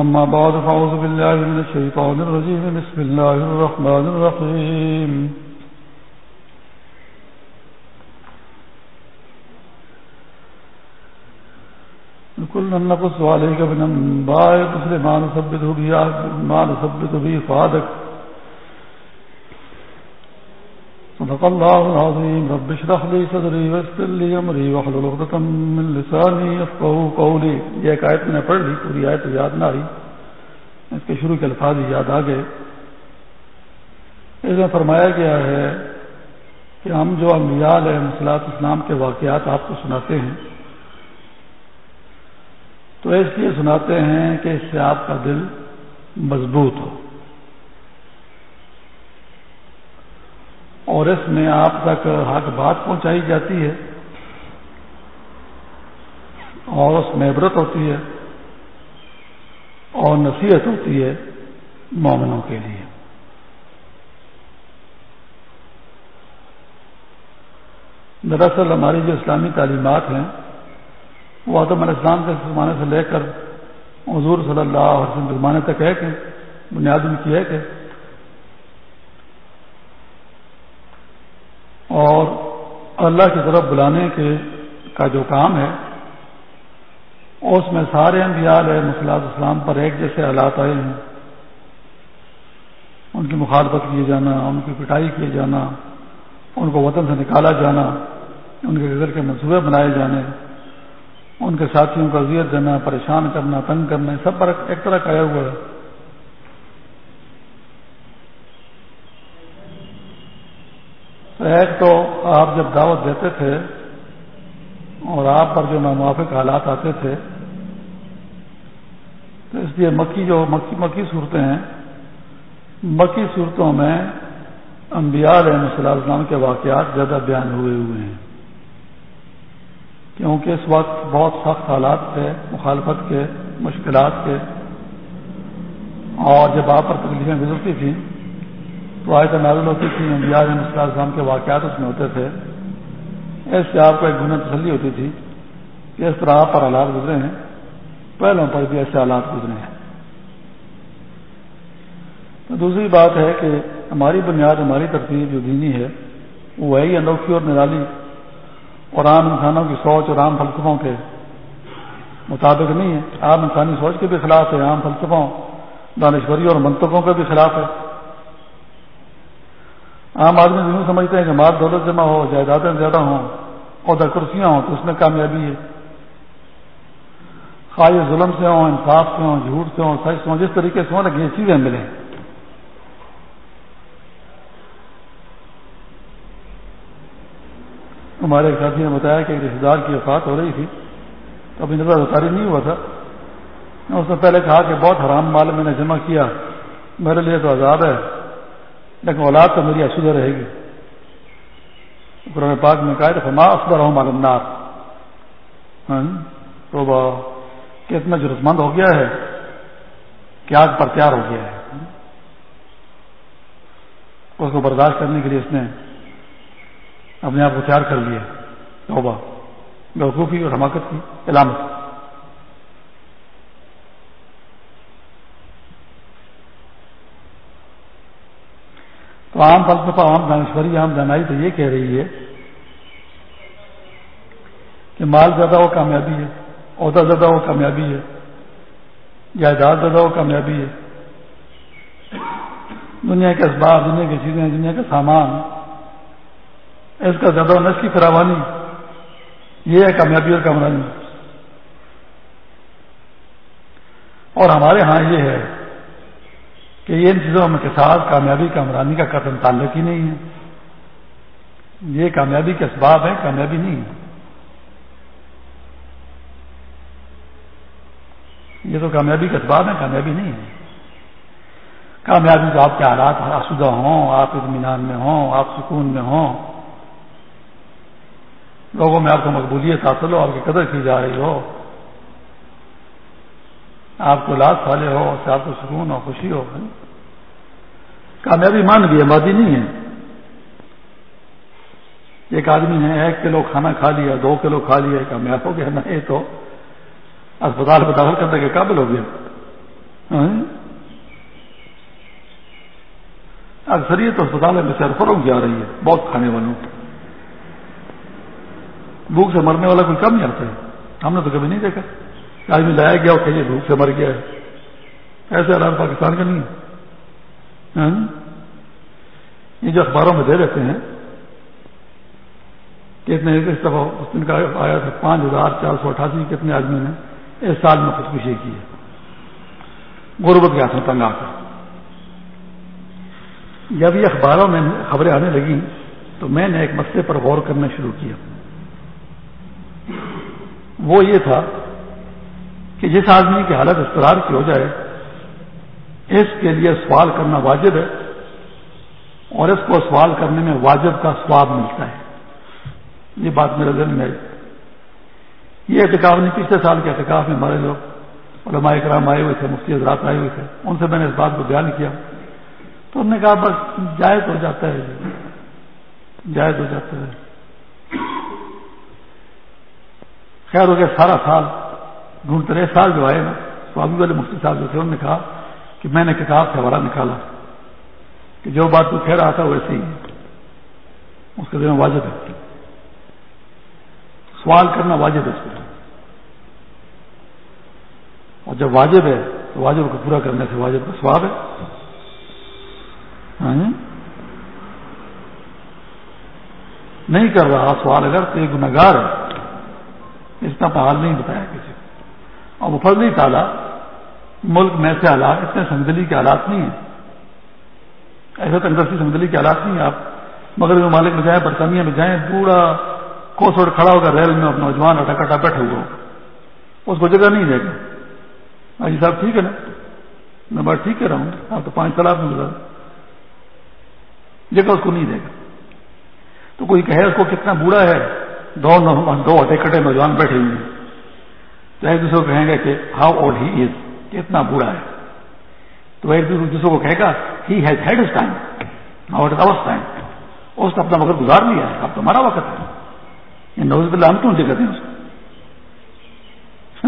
أما بعد فأعوذ بالله من الشيطان الرجيم. بسم الله الرحمن الرحيم. كلنا نقص عليك من أنباء مثل ما نثبت به فادك. صدق الله العظيم. رب اشرح لي صدري ويسر لي امري واحلل عقدة من لساني يفقهوا قولي. یہ ایک آیت میں پڑھ لی، پوری آیت یاد نہ آئی۔ اس کے شروع کے الفاظ یاد آ گئے۔ اس میں فرمایا گیا ہے کہ ہم جو انبیاء علیہ مسلاط اسلام کے واقعات آپ کو سناتے ہیں، تو اس لیے سناتے ہیں کہ اس سے آپ کا دل مضبوط ہو۔ اور اس میں آپ تک حق بات پہنچائی جاتی ہے اور اس میں عبرت ہوتی ہے اور نصیحت ہوتی ہے مومنوں کے لیے۔ دراصل ہماری جو اسلامی تعلیمات ہیں، وہ آدم علیہ السلام کے زمانے سے لے کر حضور صلی اللہ علیہ وسلم کے زمانے تک ہے کہ، بنیاد ان کی ہے کہ اور اللہ کی طرف بلانے کے کا جو کام ہے، اس میں سارے انبیاء علیہ مسلاط اسلام پر ایک جیسے حالات آئے ہیں۔ ان کی مخالفت کیے جانا، ان کی پٹائی کیے جانا، ان کو وطن سے نکالا جانا، ان کے گھر کے منصوبے بنائے جانے، ان کے ساتھیوں کو اذیت دینا، پریشان کرنا، تنگ کرنا، سب پر ایک طرح کا ہوا ہے تو ایک تو آپ جب دعوت دیتے تھے اور آپ پر جو ناموافق حالات آتے تھے، تو اس لیے مکی جو مکی مکی صورتیں ہیں، مکی صورتوں میں انبیاء علیہ صلی اللہ کے واقعات زیادہ بیان ہوئے ہوئے ہیں۔ کیونکہ اس وقت بہت سخت حالات تھے، مخالفت کے، مشکلات کے۔ اور جب آپ پر تکلیفیں گزرتی تھیں تو آئے نازل ہوتی تھی، انبیاء علیہ السلام کے واقعات اس میں ہوتے تھے۔ اس سے آپ کو ایک گنہ تسلی ہوتی تھی کہ اس طرح آپ پر حالات گزرے ہیں۔ پہلوں پر بھی ایسے حالات گزرے ہیں۔ تو دوسری بات ہے کہ ہماری بنیاد، ہماری ترتیب جو دینی ہے، وہ وہی انوکھی اور نرالی اور عام انسانوں کی سوچ اور عام فلسفوں کے مطابق نہیں ہے۔ عام انسانی سوچ کے بھی خلاف ہے، عام فلسفوں دانشوری اور منطقوں کے بھی خلاف ہے۔ عام آدمی ضرور سمجھتے ہیں کہ مال دولت جمع ہو، جائیدادیں زیادہ ہوں، عہدہ کرسیاں ہوں، تو اس میں کامیابی ہے۔ خواہ ظلم سے ہوں، انصاف سے ہوں، جھوٹ سے ہوں، سچ سے ہوں، جس طریقے سے ہوں یہ چیزیں ملیں۔ ہمارے ایک ساتھی نے بتایا کہ ایک رشتے دار کی وفات ہو رہی تھی، تو ابھی نظر اتاری نہیں ہوا تھا۔ اس نے پہلے کہا کہ بہت حرام مال میں نے جمع کیا، میرے لیے تو عذاب ہے۔ لیکن اولاد تو میری اشدہ رہے گی۔ قرآن پاک میں کہا تو ماں افدر ہوں مالندار تو وہ کتنا ضرورت مند ہو گیا ہے کہ آگ پر تیار ہو گیا ہے۔ اس کو برداشت کرنے کے لیے اس نے اپنے آپ کو تیار کر لیا۔ توبہ۔ بیوقوفی اور حماقت کی، علامت۔ تو عام فلسفہ عام دانشوری عام دانائی تو یہ کہہ رہی ہے کہ مال زیادہ ہو کامیابی ہے، عہدہ زیادہ ہو کامیابی ہے جائیداد زیادہ ہو کامیابی ہے۔ دنیا کے اسباب، دنیا کی چیزیں، دنیا کا سامان، اس کا زیادہ نس کی فراوانی، یہ ہے کامیابی اور کامرانی۔ اور ہمارے ہاں یہ ہے کہ ان چیزوں میں کے ساتھ کامیابی، کامرانی کا قدم تعلق ہی نہیں ہے۔ یہ کامیابی کے اسباب ہیں، کامیابی نہیں ہے۔ یہ تو کامیابی کا اسباب ہے کامیابی نہیں ہے۔ کامیابی جو آپ کے حالات آسودہ ہوں، آپ اطمینان میں ہوں، آپ سکون میں ہوں۔ لوگوں میں آپ کو مقبولیت حاصل ہو، آپ کی قدر کی جا رہی ہو۔ آپ کو لاس والے ہو اس سے آپ کو سکون ہو خوشی ہو کامیابی مان گئی مادی نہیں ہے۔ ایک آدمی نے ایک کلو کھانا کھا لیا، دو کلو کھا لیا، کامیاب ہو گیا۔ نہ یہ تو اسپتال میں داخل کرنے کے قابل ہو گیا۔ ہاں۔ اکثریت اسپتال میں سرفروں کی آ رہی ہے، بہت کھانے والوں۔ بھوک سے مرنے والا کوئی کم نہیں آتا ہے۔ ہم نے تو کبھی نہیں دیکھا۔ آدمی لایا گیا اور کہیے بھوک سے مر گیا ہے۔ ایسے حالات پاکستان کا نہیں ہے۔ ہاں؟ یہ جو اخباروں میں دے دیتے ہیں کتنے اس دفعہ اس دن کا آیا تھا پانچ ہزار چار سو اٹھاسی، کتنے آدمی نے اس سال میں خودکشی کی ہے۔ غربت کے ہاتھوں تنگ آ کر جب یہ اخباروں میں خبریں آنے لگی تو میں نے ایک مسئلے پر غور کرنا شروع کیا۔ وہ یہ تھا کہ جس آدمی کی حالت استرار کی ہو جائے، اس کے لیے سوال کرنا واجب ہے اور اس کو سوال کرنے میں واجب کا سواب ملتا ہے۔ یہ بات میرے ذہن میں یہ احتکاب نہیں، پچھلے سال کے احتکاب میں ہمارے لوگ علماء کرام آئے ہوئے تھے، مفتی حضرات آئے ہوئے تھے۔ ان سے میں نے اس بات کو بیان کیا۔ تو انہوں نے کہا، بس جائز ہو جاتا ہے۔ جائز ہو جاتا ہے۔ خیر ہو گیا، سارا سال ڈھونڈتے رہے۔ سال جو آئے نا، تو ابھی والے مفتی صاحب جو تھے، انہوں نے کہا کہ میں نے کتاب سے ہمارا نکالا، کہ جو بات تو کہہ رہا تھا ویسے ہی اس کے دن واجب ہے۔ سوال کرنا واجب ہے اس کو اور جب واجب ہے، تو واجب کو پورا کرنے سے واجب کا سواب ہے۔ ہاں جی۔ نہیں کر رہا سوال اگر تو یہ گناگار ہے۔ اس کا حال نہیں بتایا کسی کو اور وہ فرض نہیں ملک میں سے حالات اتنے سنگدلی کے حالات نہیں ہیں۔ ایسے تندرستی سنگدلی کے حالات نہیں ہیں۔ آپ مغربی ممالک میں جائیں، برطانیہ میں جائیں، پورا کوسوڑ کھڑا ہوگا ریل میں، اپنا نوجوان اٹھا کٹا بیٹھا ہوا اس کو جگہ نہیں دے گا۔ ہاں جی صاحب، ٹھیک ہے نا؟ میں بات ٹھیک کہہ رہا ہوں۔ آپ تو پانچ سال آپ میں گزار جگہ اس کو نہیں دے گا۔ تو کوئی کہے اس کو کتنا بوڑھا ہے دو دو ہٹے کٹے نوجوان بیٹھے ہوئے ہیں۔ تو ایک دوسرے کو کہیں گے کہ ہاؤ اولڈ ہی از کتنا بوڑھا ہے۔ تو ایک دوسرے کو کہے گا he has had his time not his time اس نے اپنا وقت گزار لیا ہے۔ اب تو ہمارا وقت ہے۔ یہ نوز بلّہ ہم کیوں جگہ دیں اس کو؟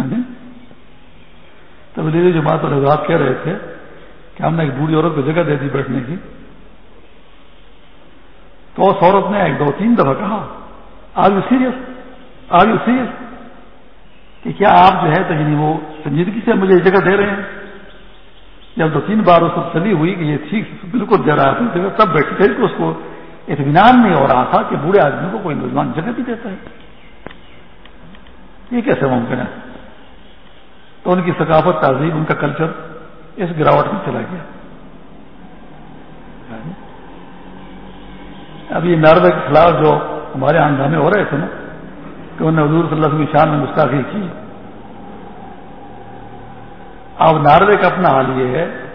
تب لیے جماعت اور حضرات کہہ رہے تھے کہ ہم نے ایک بوڑھی عورت کو جگہ دے دی بیٹھنے کی۔ تو اس عورت نے ایک دو تین دفعہ کہا are you serious are you serious کہ کیا آپ جو ہے تو یعنی وہ سنجیدگی سے مجھے جگہ دے رہے ہیں؟ جب دو تین بار اس کو چلی ہوئی کہ یہ ٹھیک بالکل دے رہا تھا تب بیٹھی تھے کہ اس کو اطمینان نہیں ہو رہا تھا کہ بوڑھے آدمی کو کوئی نوجوان جگہ بھی دیتا ہے۔ یہ کیسے ممکن ہے؟ تو ان کی ثقافت تہذیب ان کا کلچر اس گراوٹ میں چلا گیا۔ اب یہ ناروے کے خلاف جو ہمارے ہنگامے ہو رہے تھے نا کہ انہوں نے حضور صلی اللہ علیہ وسلم شان میں گستاخی کی۔ اب ناروے کا اپنا حال یہ ہے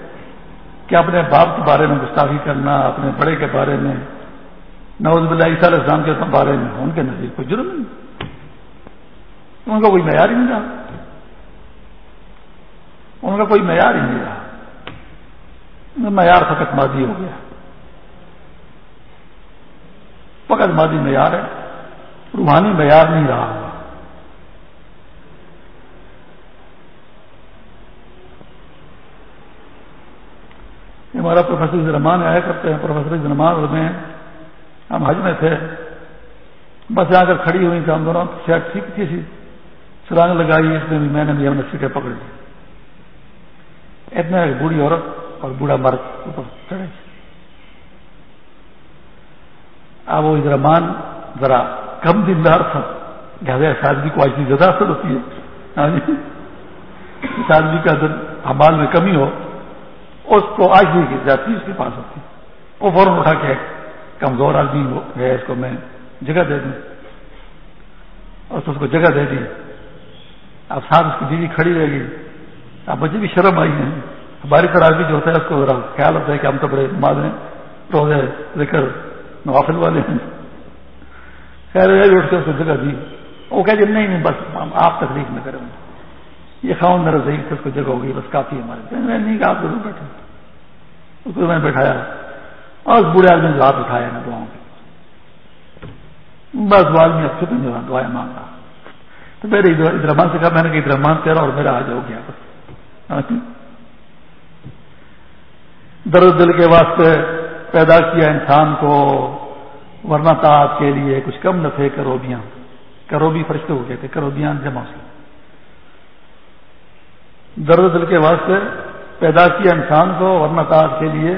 کہ اپنے باپ کے بارے میں گستاخی کرنا، اپنے بڑے کے بارے میں نوز بلّہ عیسیٰ علیہ السلام کے بارے میں، ان کے نزدیک کوئی جرم نہیں۔ ان کا کوئی معیار ہی نہیں رہا۔ ان کا کوئی معیار ہی نہیں رہا۔ معیار فقط مادی ہو گیا۔ فقط مادی معیار ہے۔ روحانی معیار نہیں رہا۔ ہوگا ہمارا پروفیسر زرمان آیا کرتے ہیں، پروفیسر زرمان اور میں، ہم حج میں تھے۔ بس جا کر کھڑی ہوئی تھی ہم دونوں شاید ٹھیک تھی سی سرانگ لگائی، اس میں بھی میں نے بھی ہم نے سیٹیں پکڑ لی اتنا ایک بوڑھی عورت اور بوڑھا مرد اوپر چڑھے۔ اب وہ ادرمان ذرا کم دیندار تھا۔ لہٰذا اس آدمی کو آج زیادہ اثر ہوتی ہے۔ ہاں جی۔ اس آدمی کا اگر حمال میں کمی ہو، اس کو آج بھی جاتی اس کے پاس ہوتی وہ فوراً اٹھا کے کمزور آدمی ہے اس کو میں جگہ دے دوں۔ اور اس کو جگہ دے دی۔ اب ساتھ اس کی بیوی کھڑی رہے گی اب مجھے بھی شرم آئی ہے۔ ہماری طرح بھی جو ہوتا ہے، اس کو خیال ہوتا ہے کہ ہم تو بڑے ہیں، روزے، ذکر، نوافل والے ہیں۔ خیر اٹھ کے اس کو جگہ دی۔ وہ کہ نہیں نہیں، بس آپ تکلیف نہ کریں۔ یہ خاؤن میرا ضعیف اس کو جگہ ہوگی بس کافی ہمارے۔ نہیں کہ آپ ضرور بیٹھے اس کو میں نے بٹھایا۔ اور اس بوڑھے آدمی جو ہاتھ اٹھایا نا دعاؤں کے۔ بس وہ آدمی اب چھپن جو دعائیں مانگ رہا تو میرے ادرمان سے کہا، میں نے کہ ادرمان تیرا اور میرا آج ہو گیا۔ بس درد دل کے واسطے پیدا کیا انسان کو۔ ورنہ تعت کے لیے کچھ کم نہ تھے کروبیاں، کروبی فرشتے ہو گئے تھے کروبیاں جمع سے درد دل کے واسطے پیدا کیا انسان کو ورنہ تعت کے لیے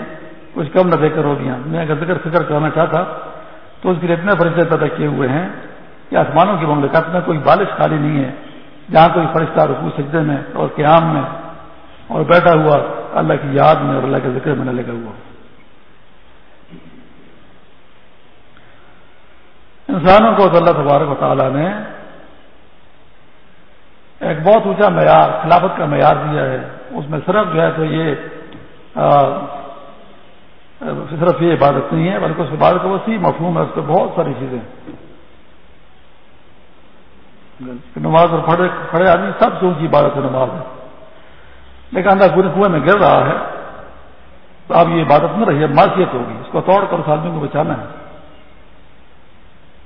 کچھ کم نہ تھے کروبیاں۔ میں اگر ذکر فکر کرنا چاہتا تو اس کے لیے اتنے فرشتے پیدا کیے ہوئے ہیں کہ آسمانوں کی مملکت میں کوئی بالش خالی نہیں ہے، جہاں کوئی فرشتہ رکو سجدے میں اور قیام میں اور بیٹھا ہوا اللہ کی یاد میں اور اللہ کے ذکر میں نہ لگا ہوا۔ انسانوں کو اللہ تبارک و تعالیٰ نے ایک بہت اونچا معیار، خلافت کا معیار دیا ہے۔ اس میں صرف جو ہے تو یہ صرف یہ عبادت نہیں ہے، بلکہ اس عبادت کا وسیع مفہوم ہے، اس پہ بہت ساری چیزیں۔ نماز اور پڑھے پڑھے آدمی سب سے اونچی عبادت ہے، نماز ہے۔ لیکن اندر پورے کنویں میں گر رہا ہے، تو اب یہ عبادت نہ رہی ہے معاشیت ہوگی۔ اس کو توڑ کر اس آدمی کو بچانا ہے۔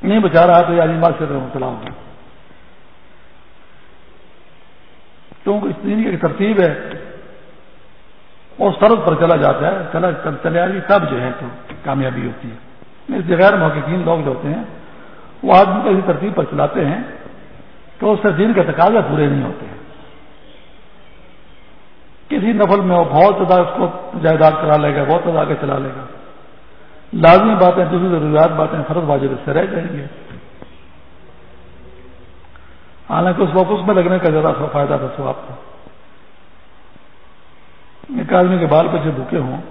نہیں بچا رہا تو یہ آدمی معاشیت میں مبتلا ہوگا کیونکہ اس دن کی ایک ترتیب ہے اور سرد پر چلا جاتا ہے، چلا چلے آدمی تب جو ہے تو کامیابی ہوتی ہے۔ اس غیر محققین لوگ جو ہوتے ہیں، وہ آدمی کو اسی ترتیب پر چلاتے ہیں تو اس سے دین کے تقاضے پورے نہیں ہوتے ہیں۔ کسی نفل میں وہ بہت زیادہ اس کو جائیداد کرا لے گا، بہت زیادہ آگے چلا لے گا۔ لازمی باتیں دوسری ضروریات باتیں فرض واجب سے رہ جائیں گے حالانکہ اس وقت اس میں لگنے کا زیادہ فائدہ تھا سو آپ کو ایک آدمی کے بال بچے بھوکے ہوں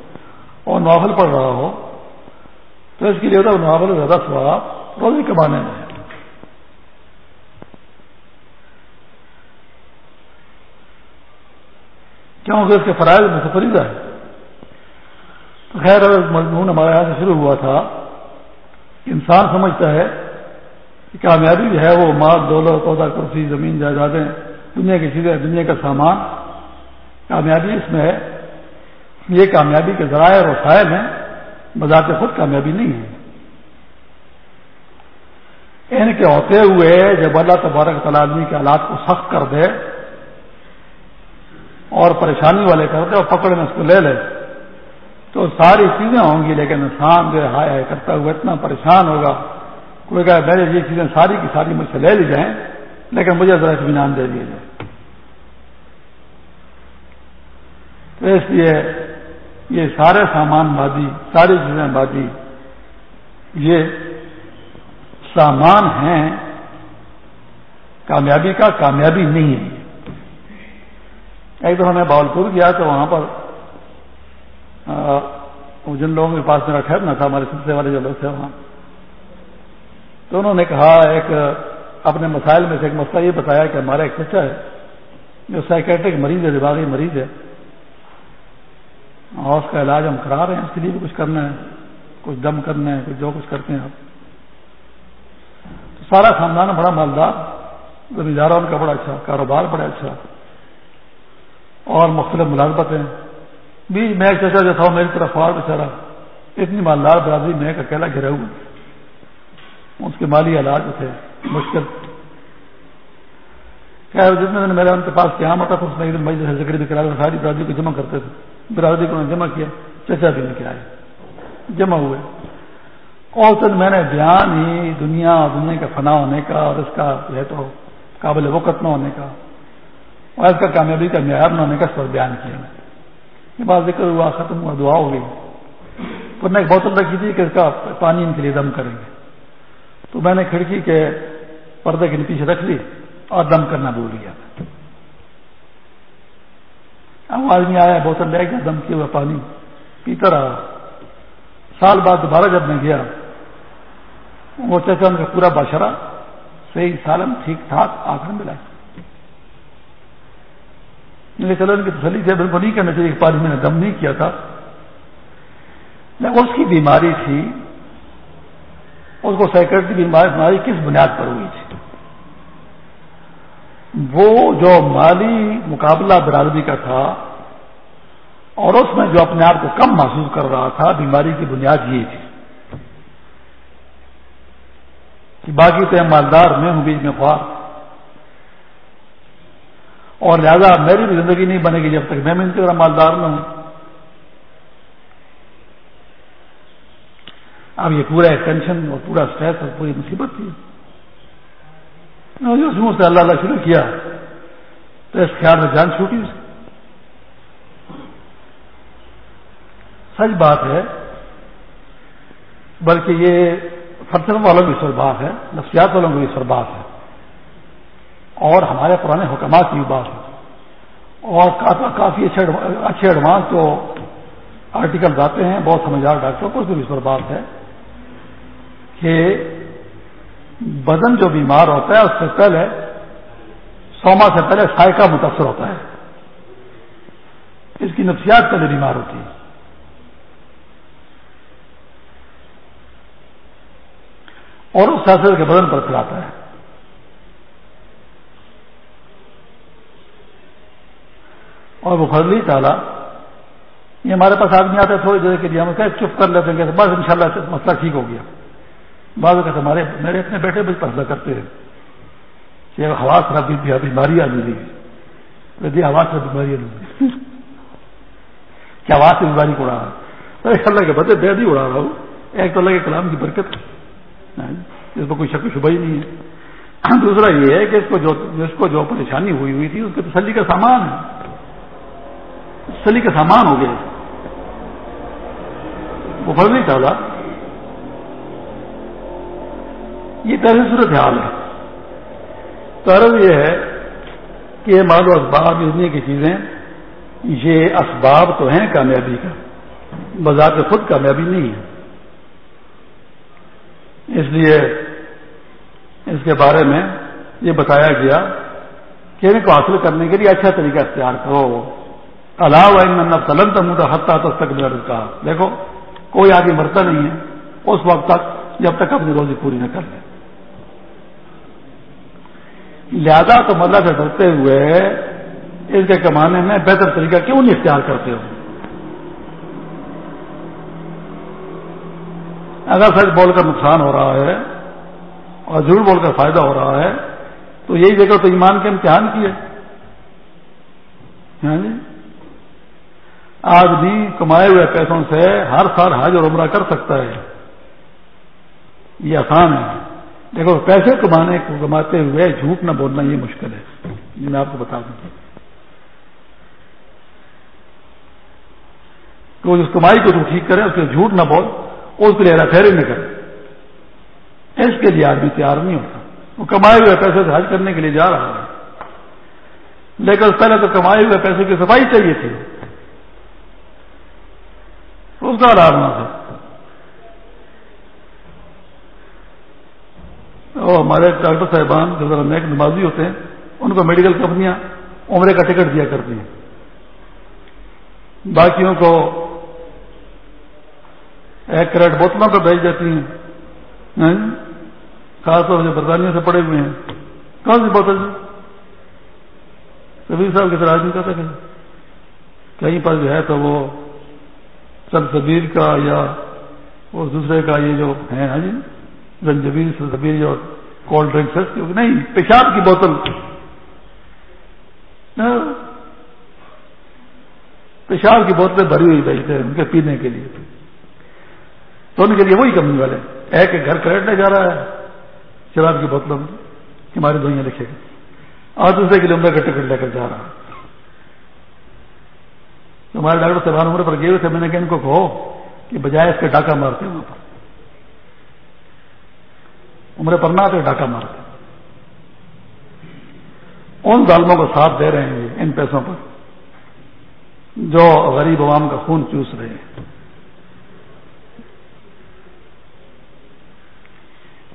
اور ناول پڑھ رہا ہو، تو اس کے لیے ناول زیادہ سواب روزی کمانے میں کیونکہ اس کے فرائض میں سے فریضہ ہے خیر مضمون ہمارے یہاں سے شروع ہوا تھا انسان سمجھتا ہے کہ کامیابی جو ہے وہ مال، دولت پودا کرسی، زمین، جائیدادیں، دنیا کی چیزیں، دنیا کا سامان، کامیابی اس میں ہے۔ یہ کامیابی کے ذرائع اور وسائل ہیں، بذات خود کامیابی نہیں ہے۔ ان کے ہوتے ہوئے جب اللہ تبارک تعالیٰ آدمی کے حالات کو سخت کر دے اور پریشانی والے کرتے اور پکڑ میں اس کو لے لے تو ساری چیزیں ہوں گی، لیکن انسان جو ہے کرتا ہوا اتنا پریشان ہوگا۔ کوئی کہ میرے یہ چیزیں ساری کی ساری مجھ سے لے لی جائیں، لیکن مجھے ذرا اطمینان دے دیے جائے تو اس لیے یہ سارے سامان بادی ساری چیزیں بادی یہ سامان ہیں، کامیابی کا کامیابی نہیں ہے۔ ایک دفعہ میں باولپور گیا تو وہاں پر جن لوگوں کے پاس میرا ٹھہرنا تھا، ہمارے سلسلے والے جو لوگ تھے وہاں۔ تو انہوں نے کہا، ایک اپنے مسائل میں سے ایک مسئلہ یہ بتایا کہ ہمارا ایک بچہ ہے، جو سائکیٹرک مریض ہے، دماغی مریض ہے، اور اس کا علاج ہم کرا رہے ہیں، اس کے لیے بھی کچھ کرنا ہے، کچھ دم کرنا ہے، کچھ جو کچھ کرتے ہیں آپ۔ تو سارا خاندان بڑا مالدار، زمینداروں ان کا بڑا اچھا کاروبار، بڑا اچھا۔ اور مختلف ملازمتیں بیچ میں ایک چچا جو تھا میری طرف فوار بچارا اچھا اتنی مالدار برادری میں ایک اکیلا گھرا ہوا اس کے مالی حالات تھے، مشکل۔ خیر جتنے دن میرے ان کے پاس قیام ہوتا تھا اس میں ایک دن مجھے ذکر بھی کرا ساری برادری کو جمع کرتے تھے۔ برادری کو جمع کیا، چچا بھی ان کے آئے۔ جمع ہوئے۔ اور دن میں نے بیان ہی دنیا دنیا کا فنا ہونے کا اور اس کا جو ہے تو قابل وقت نہ ہونے کا اور اس کا کامیابی کا معیار نہ ہونے کا اس پر بیان کیا۔ یہ بات ذکر ہوا، ختم ہوا، دعا ہو گئی۔ پھر نے ایک بوتل رکھی تھی کہ اس کا پانی ان کے لیے دم کریں گے۔ تو میں نے کھڑکی کے پردے کے پیچھے رکھ لی اور دم کرنا بھول گیا۔ اب آدمی آیا بوتل لے گیا دم کیا ہوا، پانی پیتا رہا۔ سال بعد دوبارہ جب میں گیا، وہ چچا ان کا پورا باشرا صحیح سالم، ٹھیک ٹھاک آخر ملا چلو ان کی تسلی سے بالکل نہیں کرنا چاہیے پانی میں نے دم نہیں کیا تھا۔ اس کی بیماری تھی، اس کو سیکرٹری بیماری کس بنیاد پر ہوئی تھی؟ وہ جو مالی مقابلہ برادری کا تھا، اور اس میں جو اپنے آپ کو کم محسوس کر رہا تھا، بیماری کی بنیاد یہ تھی کہ باقی تو مالدار میں ہوں، بیچ میں خواہ۔ اور لہذا میری بھی زندگی نہیں بنے گی جب تک میں طرح مالدار نہ ہوں۔ اب یہ پورا ٹینشن اور پورا اسٹریس اور پوری مصیبت تھی۔ سے اللہ اللہ شروع کیا۔ تو اس خیال میں جان چھوٹی اس سچ بات ہے، بلکہ یہ فلسفہ والوں کی سر بات ہے، نفسیات والوں کی سر بات ہے۔ اور ہمارے پرانے حکمات کی بات ہے۔ اور کافی اچھے اچھے ایڈوانس جو آرٹیکل آتے ہیں، بہت سمجھدار ڈاکٹروں کو بھی اس پر بات ہے کہ بدن جو بیمار ہوتا ہے، اس سے پہلے سوما سے پہلے سائیکا متاثر ہوتا ہے۔ اس کی نفسیات پہلے بیمار ہوتی ہے۔ اور اس سیاست کے بدن پر پھیلاتا ہے۔ اور وہ فضلی تعالیٰ یہ ہمارے پاس آدمی آتے تھوڑی دیر کے لیے، ہم چپ کر لیتے ہیں بس ان شاء اللہ مسئلہ ٹھیک ہو گیا۔ بعض اوقات ہمارے میرے اپنے بیٹے بھی فیصلہ کرتے ہیں کہ ہوا خراب بیماری آ گئی۔ جی، ہوا سے بیماری آ کیا ہوا سے بیماری کو اڑا رہا ہے؟ اللہ کے بدے بے ہی اڑا رہا ہوں۔ ایک تو اللہ کے کلام کی برکت اس میں کوئی شک شبہ ہی نہیں ہے۔ دوسرا یہ ہے کہ اس کو جو اس کو جو پریشانی ہوئی ہوئی تھی، اس کے تسلی کا سامان ہے۔ تسلی کا سامان ہو گیا وہ فرض نہیں چاہتا یہ پہلی صورت حال ہے۔ طرز یہ ہے کہ مال و اسباب اتنی کی چیزیں، یہ اسباب تو ہیں کامیابی کا۔ بذات خود کامیابی نہیں ہے۔ اس لیے اس کے بارے میں یہ بتایا گیا کہ ان کو حاصل کرنے کے لیے اچھا طریقہ اختیار کرو۔ علاوہ قلم تمہ حتہ تک تک کا دیکھو، کوئی آگے مرتا نہیں ہے، اس وقت تک جب تک اپنی روزی پوری نہ کر لے۔ لہذا تم اللہ سے ڈرتے ہوئے اس کے کمانے میں بہتر طریقہ کیوں نہیں اختیار کرتے ہو؟ اگر سچ بول کر نقصان ہو رہا ہے اور جھوٹ بول کر فائدہ ہو رہا ہے، تو یہی جگہ تو ایمان کے امتحان کی ہے ہاں جی؟ آدمی کمائے ہوئے پیسوں سے ہر سال حج اور عمرہ کر سکتا ہے۔ یہ آسان ہے۔ دیکھو، پیسے کمانے کو کماتے ہوئے جھوٹ نہ بولنا یہ مشکل ہے۔ یہ میں آپ کو بتا دوں۔ کہ وہ جس کمائی کو تو ٹھیک کرے، اس کے جھوٹ نہ بول اس کے لیے پھیرے نہ کرے۔ اس کے لیے آدمی تیار نہیں ہوتا۔ وہ کمائے ہوئے پیسے سے حج کرنے کے لیے جا رہا ہے۔ لیکن پہلے تو کمائے ہوئے پیسے کی صفائی چاہیے تھی۔ اس کا آرام تھا اور ہمارے ڈاکٹر صاحبان جو ذرا نیک نمازی ہوتے ہیں، ان کو میڈیکل کمپنیاں عمرے کا ٹکٹ دیا کرتی ہیں۔ باقیوں کو ایک کریٹ بوتلوں کو بھیج دیتی ہیں۔ ہاں؟ خاص طور سے برطانیہ سے پڑے ہوئے ہیں۔ کون سی بوتل؟ جی کبیر صاحب کی طرح آدمی کہتا کہ کہیں پر جو ہے تو وہ سب سبیر کا یا وہ دوسرے کا یہ جو ہے ہاں جی زنجبیل سلسبیل اور کولڈ ڈرنک سستی ہوگی نہیں، پیشاب کی بوتل۔ ہاں۔ پیشاب کی بوتلیں بھری ہوئی بیچتے ہیں ان کے پینے کے لیے۔ تو ان کے لیے وہی کمپنی والے۔ ایک گھر کریٹنے جا رہا ہے، شراب کی بوتلوں میں ہماری دنیا لکھے گا اور دوسرے کے لیے عمرے کا ٹکٹ لے کر جا رہا ہمارے ڈاکٹر صاحب عمرے پر گئے ہوئے تھے، میں نے کہا ان کو کہو کہ بجائے اس کے ڈاکہ مارتے وہاں پر۔ عمرے پر نہ تو ڈاکہ مارتے۔ ان ظالموں کو ساتھ دے رہے ہیں ان پیسوں پر۔ جو غریب عوام کا خون چوس رہے ہیں۔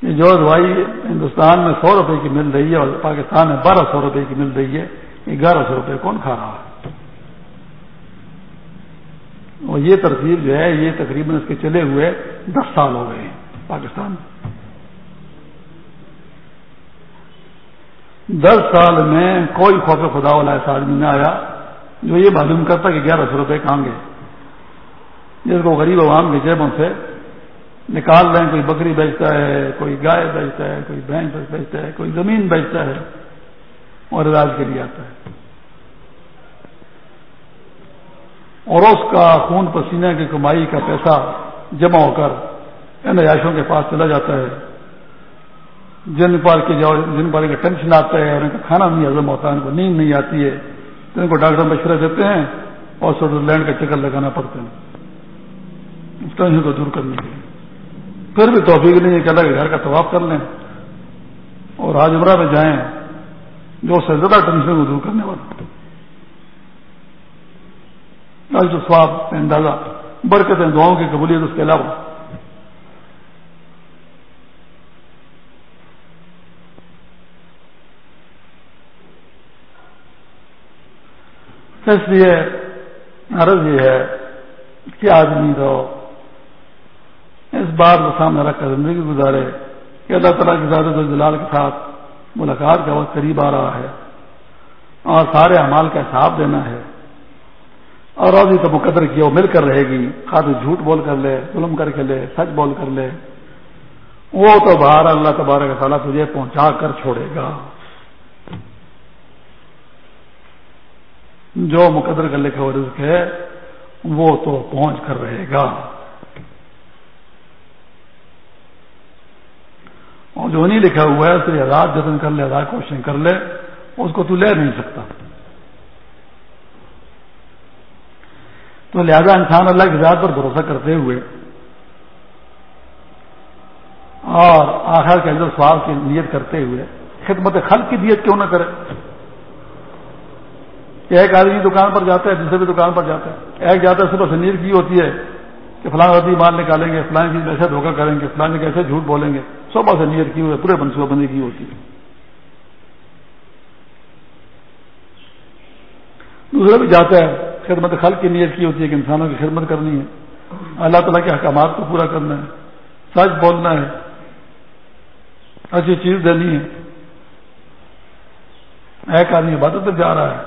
جو دوائی ہندوستان میں سو روپے کی مل رہی ہے اور پاکستان میں بارہ سو روپے کی مل رہی ہے، یہ گیارہ سو روپے کون کھا رہا ہے؟ اور یہ ترتیب جو ہے، یہ تقریباً اس کے چلے ہوئے دس سال ہو گئے ہیں پاکستان میں۔ دس سال میں کوئی خوف خدا والا ایسا آدمی نہ آیا جو یہ معلوم کرتا کہ گیارہ سو روپئے کہاں گے جس کو غریب عوام کے جیبوں سے نکال رہے ہیں، کوئی بکری بیچتا ہے، کوئی گائے بیچتا ہے، کوئی بھینس بیچتا ہے، کوئی زمین بیچتا ہے اور علاج کے لیے آتا ہے۔ اور اس کا خون پسینے کی کمائی کا پیسہ جمع ہو کر ان عیاشوں کے پاس چلا جاتا ہے۔ جن پر کے جو جن پر کا ٹینشن آتا ہے اور ان کا کھانا نہیں ہزم ہوتا ہے ان کو نیند نہیں آتی ہے۔ تو ان کو ڈاکٹر مشورہ دیتے ہیں اور سوئٹزرلینڈ کا چکر لگانا پڑتا ہے۔ اس ٹینشن کو دور کرنے کے لیے۔ پھر بھی توفیق نہیں ہے کہ اللہ کے گھر کا طواف کر لیں۔ اور آج عمرہ میں جائیں جو سے زیادہ ٹینشن کو دور کرنے والا آج تو سواب اندازہ، برکت ہیں دعاؤں کی قبولیت اس کے علاوہ۔ اس لیے عرض یہ ہے کہ آدمی تو اس بات کو سامنے رکھ کر زندگی گزارے کہ اللہ تعالیٰ کی زیادہ جلال کے ساتھ ملاقات کا وقت قریب آ رہا ہے اور سارے اعمال کا حساب دینا ہے۔ اور روزی تو مقدر کی وہ مل کر رہے گی۔ خاطر جھوٹ بول کر لے، ظلم کر کے لے، سچ بول کر لے۔ وہ تو باہر اللہ تبارک تعالیٰ تجھے پہنچا کر چھوڑے گا۔ جو مقدر کا لکھا ہوا رزق ہے، وہ تو پہنچ کر رہے گا۔ اور جو نہیں لکھا ہوا ہے، اس لیے آزاد جتن کر لے، آزاد کوششیں کر لے، اس کو تو لے نہیں سکتا۔ تو لہذا انسان اللہ کی ذات پر بھروسہ کرتے ہوئے اور آخر کے اندر سوال کی نیت کرتے ہوئے خدمت خلق کی نیت کیوں نہ کرے؟ کہ ایک آدمی دکان پر جاتا ہے، دوسرے بھی دکان پر جاتا ہے۔ ایک جاتا ہے صرف نیت کی ہوتی ہے کہ فلاں آدمی مال نکالیں گے، فلاں چیز ایسے دھوکہ کریں گے، فلاں کیسے جھوٹ بولیں گے۔ صبح سے نیت کی ہوئی پورے منصوبہ بندی کی ہوتی ہے۔ دوسرا بھی جاتا ہے خدمت خلق کی نیت کی ہوتی ہے کہ انسانوں کی خدمت کرنی ہے۔ اللہ تعالیٰ کے احکامات کو پورا کرنا ہے۔ سچ بولنا ہے۔ اچھی چیز دینی ہے۔ ایک آدمی عبادت پہ جا رہا ہے،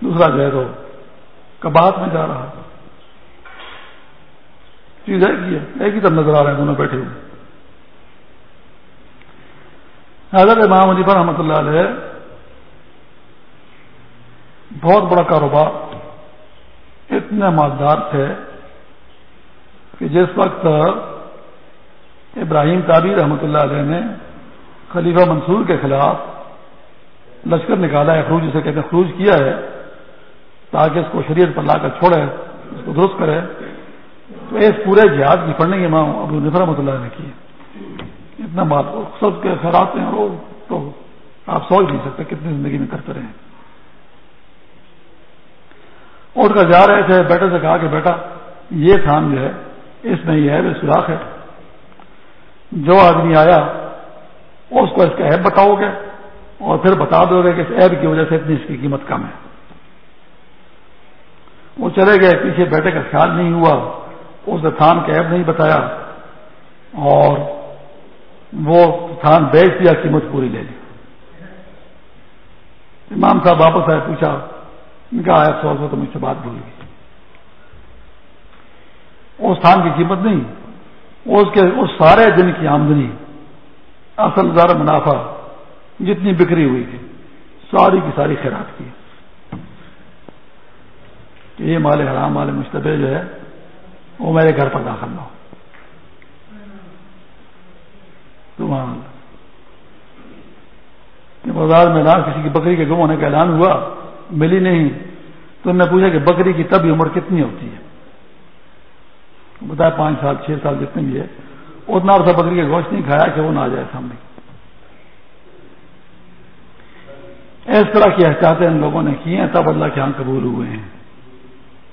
دوسرا جو ہے تو کبات میں جا رہا۔ ہے چیز ایک ہی ہے، ایک ہی طرح نظر آ رہے ہیں دونوں بیٹھے ہوئے۔ حضرت امام علی پر رحمۃ اللہ علیہ بہت بڑا کاروبار اتنے مالدار تھے کہ جس وقت ابراہیم تابی رحمۃ اللہ علیہ نے خلیفہ منصور کے خلاف لشکر نکالا ہے، خروج اسے کہتے ہیں خروج کیا ہے، تاکہ اس کو شریعت پر لا کر چھوڑے، اس کو درست کرے۔ تو اس پورے جہاد کی پڑھنے کی ماں ابو نفر رحمۃ اللہ نے کی۔ اتنا بات سب کے خیرات ہیں روز تو آپ سوچ نہیں سکتے کتنی زندگی میں کرتے رہے۔ اٹھ کر جا رہے تھے بیٹے سے کہا کہ بیٹا، یہ تھان جو ہے، اس میں یہ ہے سوراخ ہے۔ جو آدمی آیا، اس کو اس کا ایپ بتاؤ گے اور پھر بتا دو گے کہ اس ایپ کی وجہ سے اتنی اس کی قیمت کم ہے۔ وہ چلے گئے، پیچھے بیٹے کا خیال نہیں ہوا۔ اس نے تھان کا ایپ نہیں بتایا اور وہ تھان بیچ دیا، قیمت پوری لے لی۔ امام صاحب واپس آئے، پوچھا کہا آیا سو سو تو مجھ سے بات بھول گئی۔ اس تھان کی قیمت نہیں، اس کے اس سارے دن کی آمدنی، اصل زار منافع جتنی بکری ہوئی تھی، ساری کی ساری خیرات کی۔ یہ مال حرام، مال مشتبہ جو ہے، وہ میرے گھر پر داخل نہ ہو۔ بازار میں نہ کسی کی بکری کے گم ہونے کا اعلان ہوا ملی نہیں تو نے پوچھا کہ بکری کی تب عمر کتنی ہوتی ہے؟ بتایا پانچ سال، چھ سال جتنی بھی ہے۔ اتنا عرصہ بکری کا گوشت نہیں کھایا کہ وہ نہ آ جائے سامنے۔ اس طرح کی احتیاطیں ان لوگوں نے کی ہیں۔ تب اللہ کے ہاں قبول ہوئے ہیں۔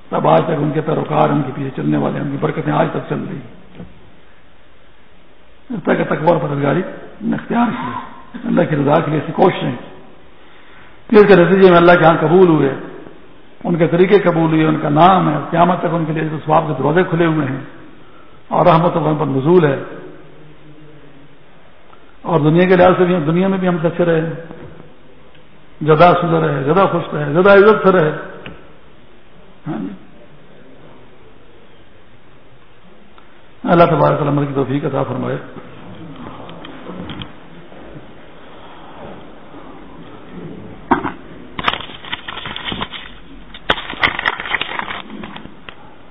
تب آج تک ان کے پیروکار، ان کے پیچھے چلنے والے، ان کی برکتیں آج تک چل رہی اس طرح کے تکبر پر ازگاری اختیار کی اللہ کی رضا کے لیے ایسی کوششیں پھر کے نتیجے میں اللہ کے ہاں قبول ہوئے۔ ان کے طریقے قبول ہوئے، ان کا نام ہے۔ قیامت تک ان کے لیے سواب کے دروازے کھلے ہوئے ہیں۔ اور رحمت اللہ پر نزول ہے۔ اور دنیا کے لحاظ سے بھی، دنیا میں بھی ہم سے اچھے رہے۔ زیادہ سندر رہے، زیادہ خوش رہے، زیادہ عزت سے رہے۔ ہاں جی۔ اللہ تبارک عمر کی توفیق عطا فرمائے۔